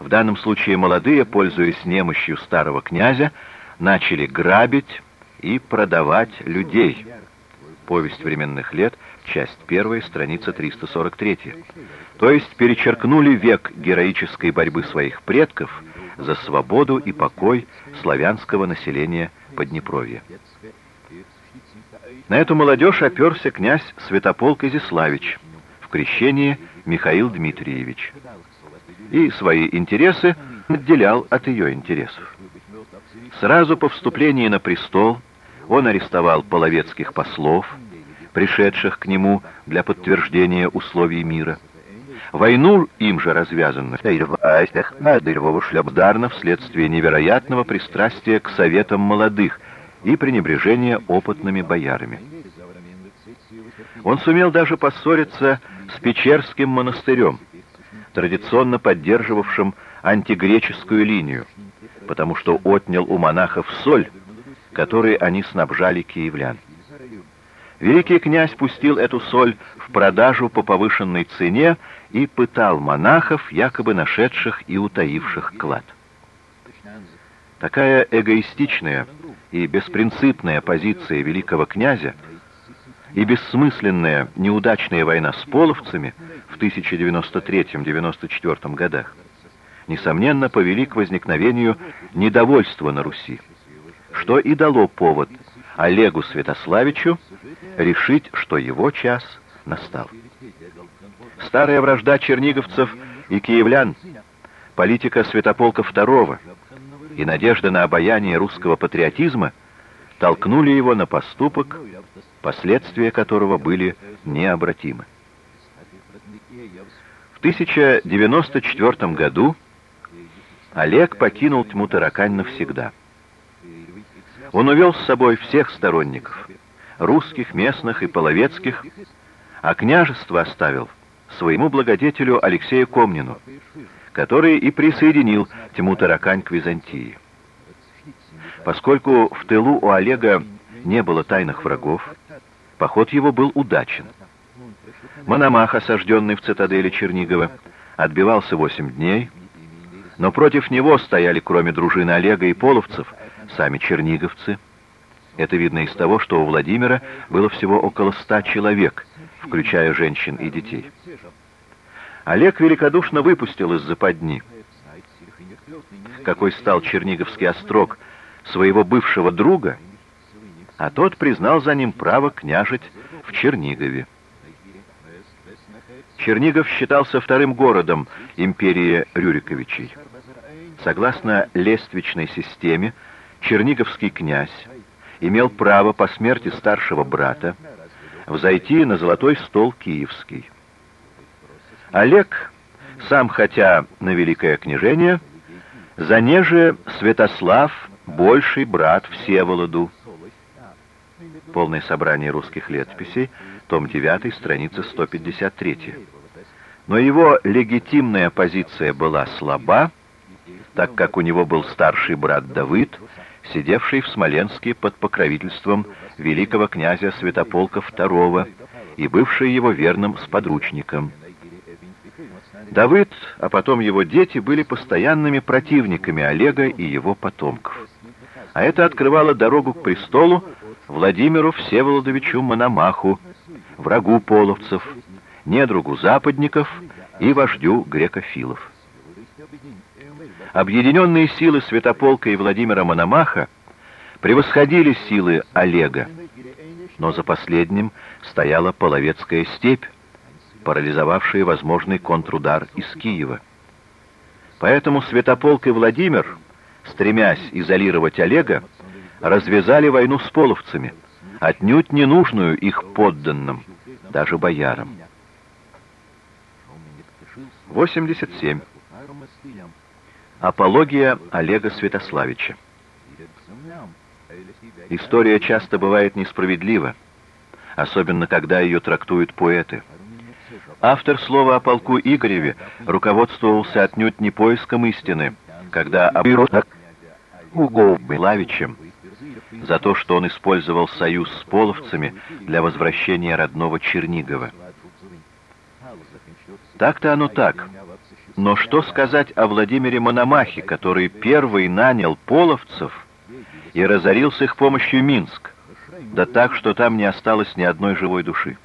В данном случае молодые, пользуясь немощью старого князя, начали грабить и продавать людей. Повесть временных лет, часть 1, страница 343. То есть перечеркнули век героической борьбы своих предков за свободу и покой славянского населения Поднепровья. На эту молодежь оперся князь Святополк Изяславич, в крещении Михаил Дмитриевич, и свои интересы отделял от ее интересов. Сразу по вступлении на престол он арестовал половецких послов, пришедших к нему для подтверждения условий мира. Войну им же развязанную шлябдарно вследствие невероятного пристрастия к советам молодых и пренебрежения опытными боярами. Он сумел даже поссориться с Печерским монастырем, традиционно поддерживавшим антигреческую линию, потому что отнял у монахов соль, которой они снабжали киевлян. Великий князь пустил эту соль в продажу по повышенной цене и пытал монахов, якобы нашедших и утаивших клад. Такая эгоистичная и беспринципная позиция великого князя и бессмысленная неудачная война с половцами в 1093-94 годах несомненно повели к возникновению недовольства на Руси, что и дало повод Олегу Святославичу решить, что его час настал. Старая вражда черниговцев и киевлян, политика Святополка II и надежда на обаяние русского патриотизма толкнули его на поступок, последствия которого были необратимы. В 1094 году Олег покинул тьму таракань навсегда. Он увел с собой всех сторонников, русских, местных и половецких, а княжество оставил своему благодетелю Алексею Комнину, который и присоединил тьму таракань к Византии. Поскольку в тылу у Олега не было тайных врагов, поход его был удачен. Мономах, осажденный в цитадели Чернигова, отбивался восемь дней, но против него стояли, кроме дружины Олега и половцев, сами черниговцы. Это видно из того, что у Владимира было всего около ста человек, включая женщин и детей. Олег великодушно выпустил из западни, какой стал Черниговский острог, своего бывшего друга, а тот признал за ним право княжить в Чернигове. Чернигов считался вторым городом империи Рюриковичей. Согласно лествичной системе, черниговский князь имел право по смерти старшего брата взойти на золотой стол киевский. Олег, сам хотя на великое княжение, за неже Святослав, больший брат Всеволоду. Полное собрание русских летописей, том 9, страница 153. Но его легитимная позиция была слаба, так как у него был старший брат Давыд, сидевший в Смоленске под покровительством великого князя Святополка II и бывший его верным сподручником. Давыд, а потом его дети, были постоянными противниками Олега и его потомков. А это открывало дорогу к престолу Владимиру Всеволодовичу Мономаху, врагу половцев, недругу западников и вождю грекофилов. Объединенные силы Святополка и Владимира Мономаха превосходили силы Олега, но за последним стояла Половецкая степь, парализовавшая возможный контрудар из Киева. Поэтому Святополк и Владимир, стремясь изолировать Олега, развязали войну с половцами, отнюдь ненужную их подданным, даже боярам. 87. Апология Олега Святославича. История часто бывает несправедлива, особенно когда ее трактуют поэты. Автор слова о полку Игореве руководствовался отнюдь не поиском истины, когда обироток Лавичем за то, что он использовал союз с половцами для возвращения родного Чернигова. Так-то оно так, Но что сказать о Владимире Мономахе, который первый нанял половцев и разорил с их помощью Минск, да так, что там не осталось ни одной живой души?